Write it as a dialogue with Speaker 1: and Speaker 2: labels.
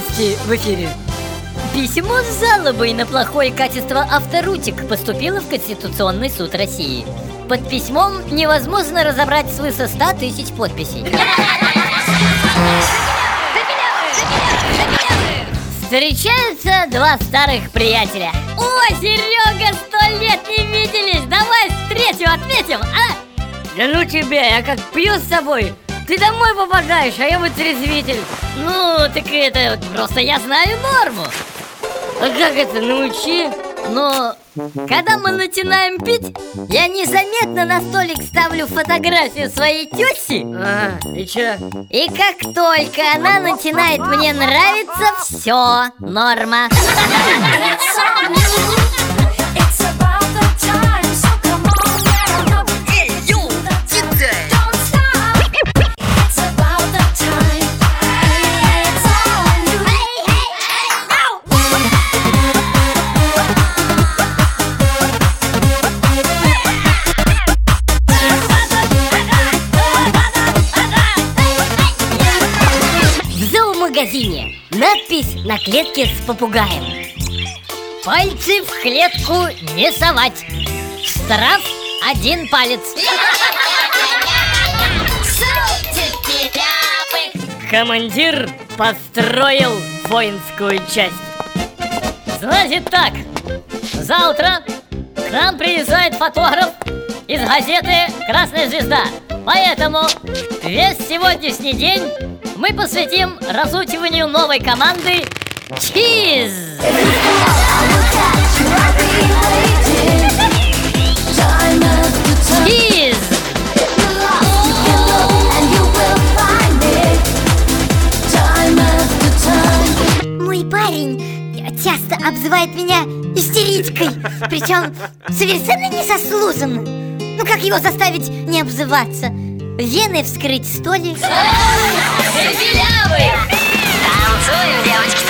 Speaker 1: в эфире. Письмо с жалобой на плохое качество авторутик поступило в Конституционный суд России. Под письмом невозможно разобрать свыше 100 тысяч подписей. Встречаются два старых приятеля. О, Серега, сто лет не виделись! Давай третьего отметим, а?
Speaker 2: Да ну тебя, я как пью с собой Ты домой попадаешь, а я вытрезвитель
Speaker 1: Ну, так это просто я знаю норму
Speaker 2: А как это, научи?
Speaker 1: Но когда мы начинаем пить, я незаметно на столик ставлю фотографию своей тети
Speaker 2: А, и чё?
Speaker 1: И как только она начинает мне нравиться, все, норма В зоомагазине надпись на клетке с попугаем Пальцы в клетку не совать. Штраф один палец.
Speaker 2: Командир построил воинскую часть.
Speaker 1: Значит так, завтра к нам приезжает фотограф из газеты «Красная звезда» Поэтому весь сегодняшний день мы посвятим разучиванию новой команды ЧИЗ
Speaker 3: Мой парень часто обзывает меня истеричкой Причем совершенно незаслуженно Ну как его заставить не обзываться? Вены вскрыть, что ли?
Speaker 1: Танцуем, девочки,